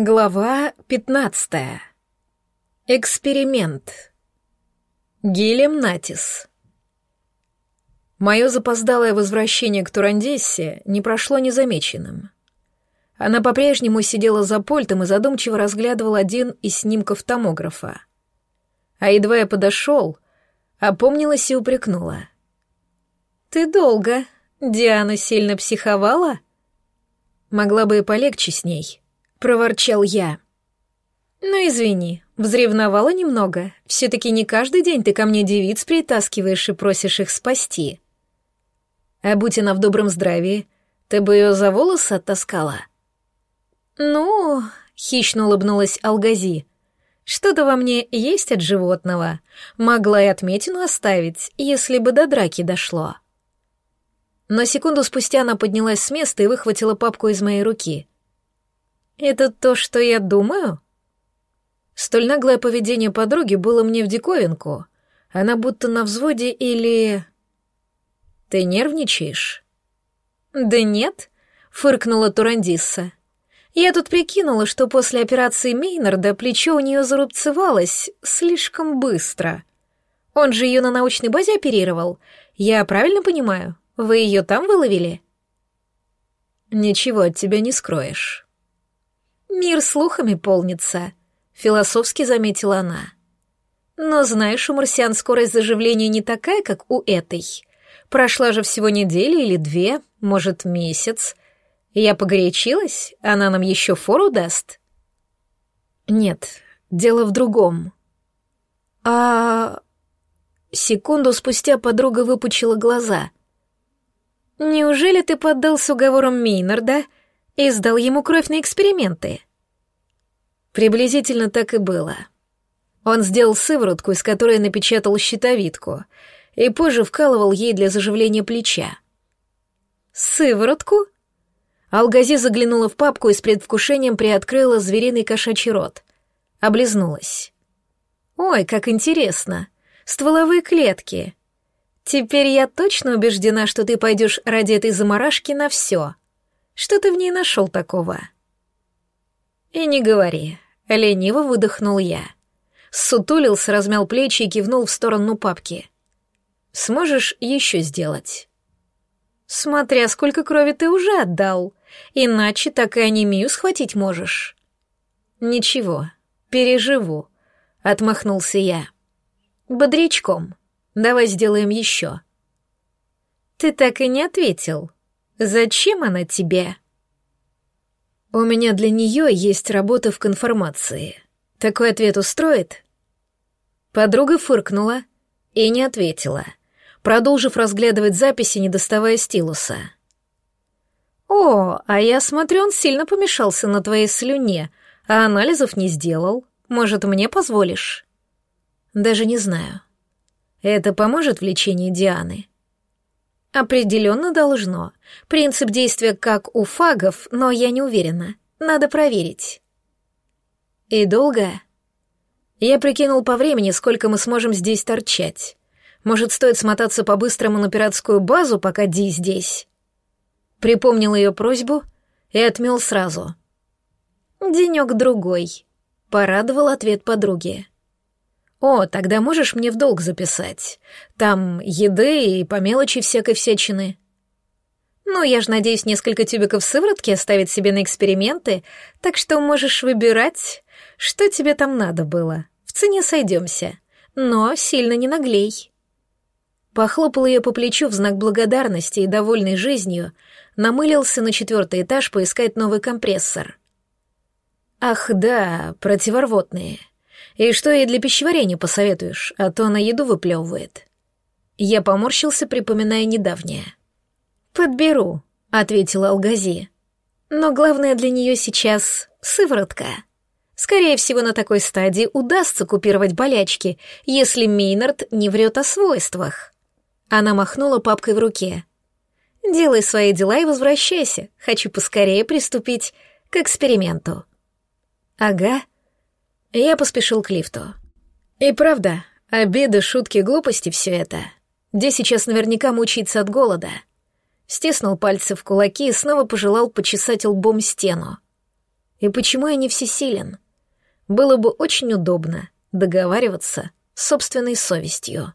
Глава пятнадцатая. Эксперимент. Гилем Натис. Мое запоздалое возвращение к Турандессе не прошло незамеченным. Она по-прежнему сидела за пультом и задумчиво разглядывала один из снимков томографа. А едва я подошел, опомнилась и упрекнула. «Ты долго. Диана сильно психовала?» Могла бы и полегче с ней —— проворчал я. «Ну, извини, взревновала немного. Все-таки не каждый день ты ко мне девиц притаскиваешь и просишь их спасти. А будь она в добром здравии, ты бы ее за волосы оттаскала?» «Ну...» — хищно улыбнулась Алгази. «Что-то во мне есть от животного. Могла и отметину оставить, если бы до драки дошло». Но секунду спустя она поднялась с места и выхватила папку из моей руки — «Это то, что я думаю?» Столь наглое поведение подруги было мне в диковинку. Она будто на взводе или... «Ты нервничаешь?» «Да нет», — фыркнула Турандисса. «Я тут прикинула, что после операции Мейнарда плечо у нее зарубцевалось слишком быстро. Он же ее на научной базе оперировал. Я правильно понимаю? Вы ее там выловили?» «Ничего от тебя не скроешь». «Мир слухами полнится», — философски заметила она. «Но знаешь, у марсиан скорость заживления не такая, как у этой. Прошла же всего неделя или две, может, месяц. Я погорячилась, она нам еще фору даст?» «Нет, дело в другом». «А...» Секунду спустя подруга выпучила глаза. «Неужели ты поддался уговорам Мейнарда и сдал ему кровь на эксперименты?» Приблизительно так и было. Он сделал сыворотку, из которой напечатал щитовидку, и позже вкалывал ей для заживления плеча. «Сыворотку?» Алгази заглянула в папку и с предвкушением приоткрыла звериный кошачий рот. Облизнулась. «Ой, как интересно! Стволовые клетки! Теперь я точно убеждена, что ты пойдешь ради этой заморашки на все. Что ты в ней нашел такого?» «И не говори. Лениво выдохнул я. Сутулился, размял плечи и кивнул в сторону папки. «Сможешь еще сделать?» «Смотря сколько крови ты уже отдал, иначе так и анемию схватить можешь». «Ничего, переживу», — отмахнулся я. «Бодрячком. Давай сделаем еще». «Ты так и не ответил. Зачем она тебе?» У меня для нее есть работа в конформации. Такой ответ устроит? Подруга фыркнула и не ответила, продолжив разглядывать записи, не доставая стилуса. «О, а я смотрю, он сильно помешался на твоей слюне, а анализов не сделал. Может, мне позволишь?» «Даже не знаю. Это поможет в лечении Дианы?» Определенно должно. Принцип действия как у фагов, но я не уверена. Надо проверить. И долго? Я прикинул по времени, сколько мы сможем здесь торчать. Может, стоит смотаться по-быстрому на пиратскую базу, пока Ди здесь? Припомнил ее просьбу и отмел сразу. Денек-другой. Порадовал ответ подруги. «О, тогда можешь мне в долг записать. Там еды и по мелочи всякой всячины». «Ну, я же надеюсь несколько тюбиков сыворотки оставить себе на эксперименты, так что можешь выбирать, что тебе там надо было. В цене сойдемся, но сильно не наглей». Похлопал ее по плечу в знак благодарности и, довольной жизнью, намылился на четвертый этаж поискать новый компрессор. «Ах да, противорвотные». И что ей для пищеварения посоветуешь, а то она еду выплевывает. Я поморщился, припоминая недавнее. «Подберу», — ответила Алгази. «Но главное для нее сейчас — сыворотка. Скорее всего, на такой стадии удастся купировать болячки, если Мейнард не врет о свойствах». Она махнула папкой в руке. «Делай свои дела и возвращайся. Хочу поскорее приступить к эксперименту». «Ага», я поспешил к лифту. И правда, обеды, шутки, глупости — все это. Где сейчас наверняка мучается от голода. Стиснул пальцы в кулаки и снова пожелал почесать лбом стену. И почему я не всесилен? Было бы очень удобно договариваться с собственной совестью.